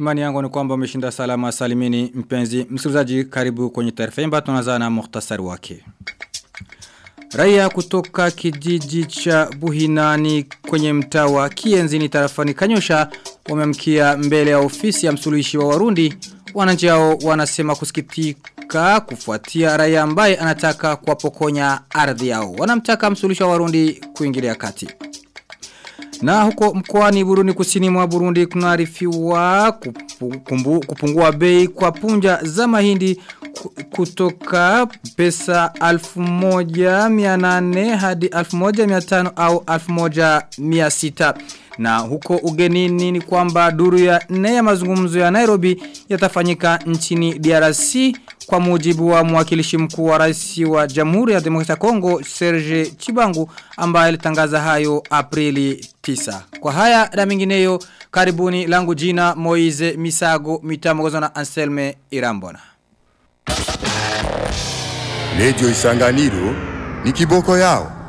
Imani yangu ni kwamba umeshinda salama salimini mpenzi. Msikilizaji karibu kwenye taarifa imba tunazana na muhtasari wake. Raia kutoka kijiji cha Buhinani kwenye mtaa wa kienzi Kienzini tarafani Kanyosha wameamkia mbele ya ofisi ya msuluhishi wa Warundi. Wananchi hao wanasema kusikitika kufuatia raia ambaye anataka kuwapokonya ardhi yao. Wanamtaka msuluhishi wa Warundi kuingilia kati. Na huko mkoani Burundi kusini mwa Burundi kunaarifiwa kupu, kupungua bei kwa punja za mahindi kutoka pesa 1800 hadi 1500 au 1600 na huko ugenini ni kwamba duru ya nne ya mazungumzo ya Nairobi yatafanyika nchini DRC kwa mujibu wa mwakilishi mkuu wa rais wa Jamhuri ya Demokrasia ya Kongo Serge Chibangu ambaye alitangaza hayo Aprili 9. Kwa haya na mengineyo karibuni langu jina moise Misago mitamogozo na Anselme Irambona. Radio Isanganiro ni kiboko yao.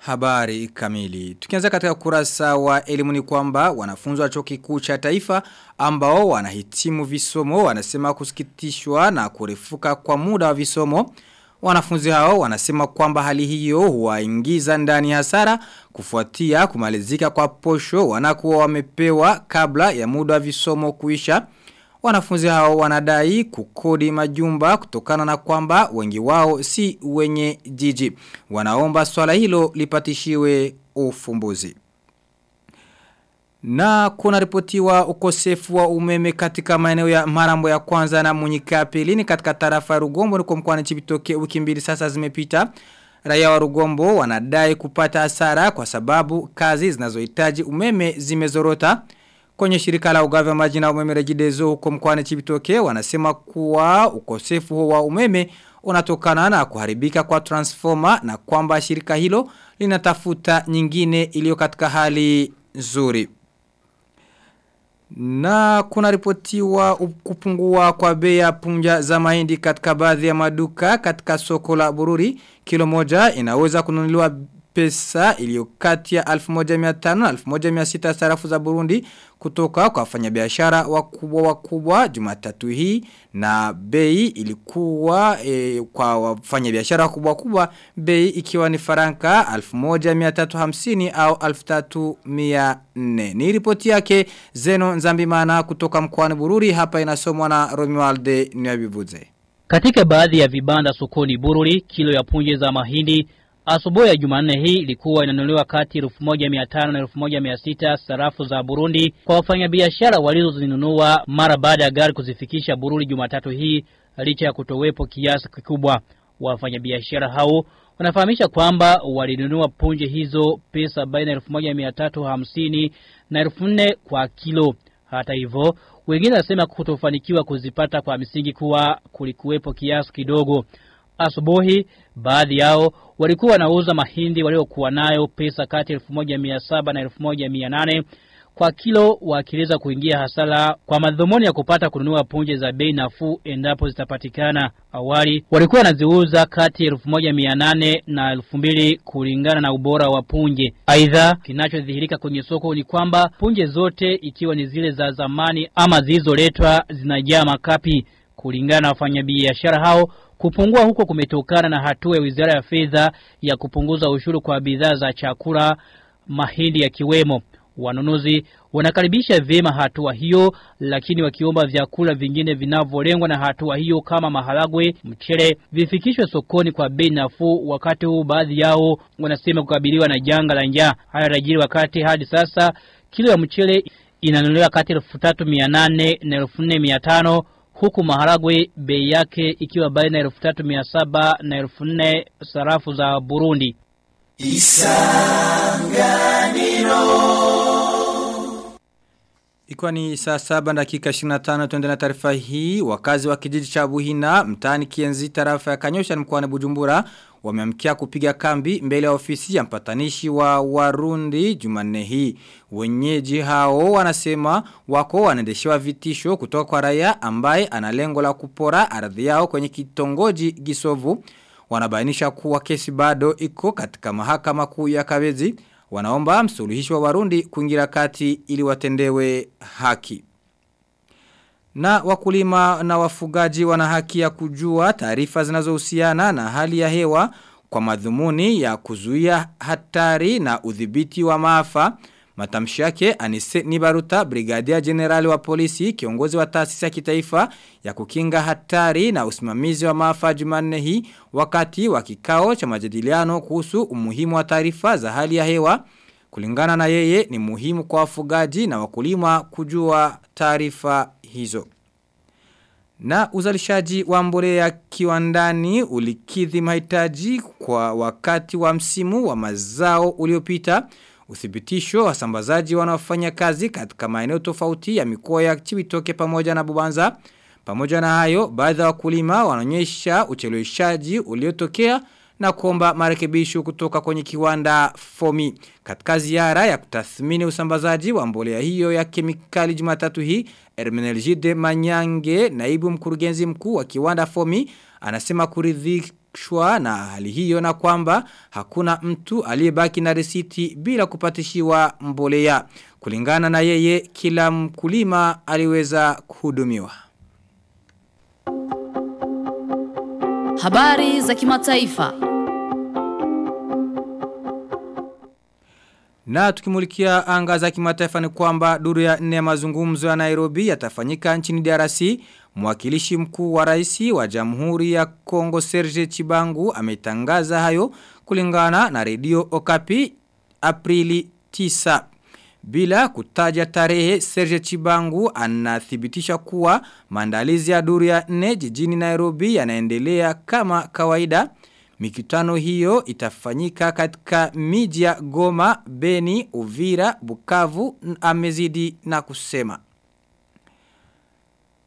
Habari kamili. Tukianza katika kurasa wa elimu ni kwamba wanafunzi wa chuo kikuu cha taifa ambao wanahitimu visomo wanasema kusikitishwa na kurefuka kwa muda wa visomo. Wanafunzi hao wanasema kwamba hali hiyo huwaingiza ndani hasara kufuatia kumalizika kwa posho wanakuwa wamepewa kabla ya muda wa visomo kuisha. Wanafunzi hao wanadai kukodi majumba kutokana na kwamba wengi wao si wenye jiji. Wanaomba swala hilo lipatishiwe ufumbuzi. Na kuna ripotiwa ukosefu wa umeme katika maeneo ya marambo ya kwanza na munyika pelini katika tarafa ya rugombo ni kwa mkwani chibitoke wiki mbili sasa zimepita. Raia wa rugombo wanadai kupata hasara kwa sababu kazi zinazohitaji umeme zimezorota. Kwenye shirika la ugavi wa maji na umeme rejidezo huko mkwani chibitoke wanasema kuwa ukosefu wa umeme unatokana na kuharibika kwa transformer na kwamba shirika hilo linatafuta nyingine iliyo katika hali nzuri. Na kuna ripotiwa kupungua kwa bei ya punja za mahindi katika baadhi ya maduka katika soko la bururi. Kilo moja inaweza kununuliwa pesa iliyokati ya 1500 na 1600 sarafu za Burundi kutoka kwa wafanyabiashara wakubwa wakubwa Jumatatu hii na bei ilikuwa e, kwa wafanyabiashara wakubwa wakubwa bei ikiwa ni faranka 1350 au 3400 ni ripoti yake Zeno Nzambimana kutoka mkoani Bururi. Hapa inasomwa na Romualde Nyabivuze Katika baadhi ya vibanda sokoni Bururi kilo ya punje za mahindi Asubuhi ya Jumanne hii ilikuwa inanunuliwa kati 1500 na 1600 sarafu za Burundi kwa wafanyabiashara walizozinunua mara baada ya gari kuzifikisha Burundi Jumatatu hii licha ya kutowepo kiasi kikubwa. Wafanyabiashara hao wanafahamisha kwamba walinunua punje hizo pesa baina 1350 na 4000 kwa kilo. Hata hivyo, wengine wanasema kutofanikiwa kuzipata kwa misingi kuwa kulikuwepo kiasi kidogo. Asubuhi, baadhi yao walikuwa wanauza mahindi waliokuwa nayo pesa kati 1700 na 1800 kwa kilo wakieleza kuingia hasara kwa madhumuni ya kupata kununua punje za bei nafuu endapo zitapatikana. Awali walikuwa wanaziuza kati 1800 na 2000 kulingana na ubora wa punje. Aidha, kinachodhihirika kwenye soko ni kwamba punje zote ikiwa ni zile za zamani ama zilizoletwa zinajaa makapi. Kulingana na wafanyabiashara hao Kupungua huko kumetokana na hatua ya wizara ya fedha ya kupunguza ushuru kwa bidhaa za chakula mahindi ya kiwemo. Wanunuzi wanakaribisha vyema hatua hiyo lakini wakiomba vyakula vingine vinavyolengwa na hatua hiyo kama maharagwe, mchele vifikishwe sokoni kwa bei nafuu wakati huu baadhi yao wanasema kukabiliwa na janga la njaa. Haya yanajiri wakati hadi sasa kilo ya mchele inanunuliwa kati 3800 na 4500 huku maharagwe bei yake ikiwa baina ya 3700 na 4000 sarafu za Burundi. Isanganiro Ikiwa ni saa saba dakika 25 tuende na taarifa hii wakazi wa kijiji cha Buhina mtaani Kienzi tarafa ya Kanyosha mkoani Bujumbura wameamkia kupiga kambi mbele ya ofisi ya mpatanishi wa Warundi Jumanne hii. Wenyeji hao wanasema wako wanaendeshewa vitisho kutoka kwa raia ambaye ana lengo la kupora ardhi yao kwenye kitongoji Gisovu. Wanabainisha kuwa kesi bado iko katika mahakama kuu ya Kabezi. wanaomba msuluhishi wa Warundi kuingira kati ili watendewe haki. Na wakulima na wafugaji wana haki ya kujua taarifa zinazohusiana na hali ya hewa kwa madhumuni ya kuzuia hatari na udhibiti wa maafa. Matamshi yake Anise Nibaruta, Brigadia Generali wa polisi, kiongozi wa taasisi ya kitaifa ya kukinga hatari na usimamizi wa maafa Jumanne hii wakati wa kikao cha majadiliano kuhusu umuhimu wa taarifa za hali ya hewa. Kulingana na yeye ni muhimu kwa wafugaji na wakulima kujua taarifa hizo. Na uzalishaji wa mbolea kiwandani ulikidhi mahitaji kwa wakati wa msimu wa mazao uliopita. Uthibitisho wa sambazaji wanaofanya kazi katika maeneo tofauti ya mikoa ya Chibitoke pamoja na Bubanza. Pamoja na hayo, baadhi ya wakulima wanaonyesha ucheleweshaji uliotokea na kuomba marekebisho kutoka kwenye kiwanda FOMI. Katika ziara ya kutathmini usambazaji wa mbolea hiyo ya kemikali Jumatatu hii, Hermenegilde Manyange, naibu mkurugenzi mkuu wa kiwanda FOMI, anasema kuridhishwa na hali hiyo na kwamba hakuna mtu aliyebaki na resiti bila kupatishiwa mbolea. Kulingana na yeye, kila mkulima aliweza kuhudumiwa. Habari za kimataifa. Na tukimulikia anga za kimataifa ni kwamba duru ya nne ya mazungumzo ya Nairobi yatafanyika nchini DRC. Mwakilishi mkuu wa rais wa Jamhuri ya Kongo Serge Chibangu ametangaza hayo kulingana na redio Okapi Aprili 9. Bila kutaja tarehe Serge Chibangu anathibitisha kuwa maandalizi ya duru ya nne jijini Nairobi yanaendelea kama kawaida. Mikutano hiyo itafanyika katika miji ya Goma, Beni, Uvira, Bukavu, amezidi na kusema.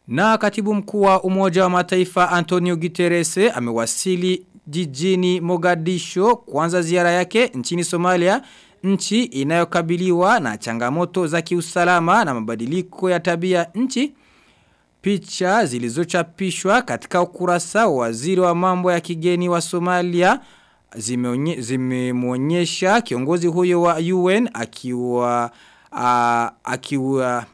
Na katibu mkuu wa umoja wa mataifa Antonio Guterres amewasili jijini Mogadisho kuanza ziara yake nchini Somalia nchi inayokabiliwa na changamoto za kiusalama na mabadiliko ya tabia nchi. Picha zilizochapishwa katika ukurasa wa waziri wa mambo ya kigeni wa Somalia zimemwonyesha kiongozi huyo wa UN akiwa akiwa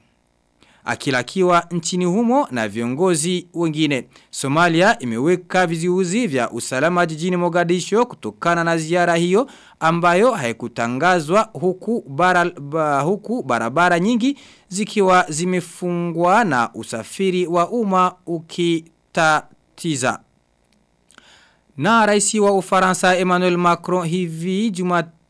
akilakiwa nchini humo na viongozi wengine. Somalia imeweka viziuzi vya usalama jijini Mogadisho kutokana na ziara hiyo ambayo haikutangazwa huku, bara, ba, huku barabara nyingi zikiwa zimefungwa na usafiri wa umma ukitatiza. Na raisi wa Ufaransa Emmanuel Macron hivi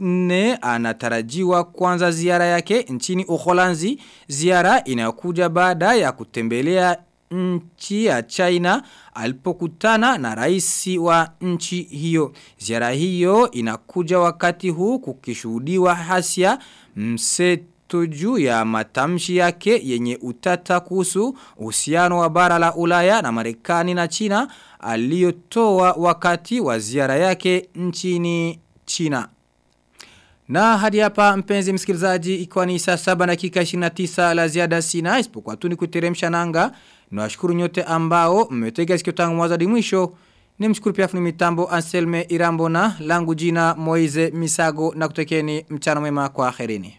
Jumanne anatarajiwa kwanza ziara yake nchini Uholanzi, ziara inayokuja baada ya kutembelea nchi ya China alipokutana na rais wa nchi hiyo. Ziara hiyo inakuja wakati huu kukishuhudiwa hasia mseto juu ya matamshi yake yenye utata kuhusu uhusiano wa bara la Ulaya na Marekani na China aliyotoa wakati wa ziara yake nchini China. Na hadi hapa mpenzi msikilizaji ikiwa ni saa saba dakika 29 la ziada sina isipokuwa tu ni kuteremsha nanga. Nawashukuru nyote ambao mmetega sikio tangu mwanzo hadi mwisho. Nimshukuru pia fundi mitambo Anselme Irambona langu jina Moize Misago na kutekeni mchana mwema kwa akhirini.